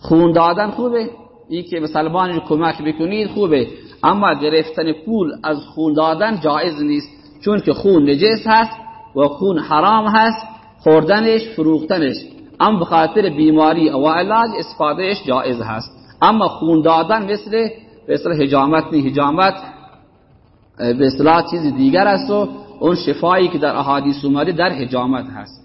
خون دادن خوبه؟ این که مسلمان کمک بکنید خوبه. اما گرفتن پول از خون دادن جایز نیست چون که خون نجس هست و خون حرام هست خوردنش فروختنش. اما به خاطر بیماری و علاج استفادهش جایز هست. اما خون دادن مثل مثل حجامت نی حجامت به اصطلاح چیز دیگر است و اون شفایی که در احادیث اومده در حجامت هست.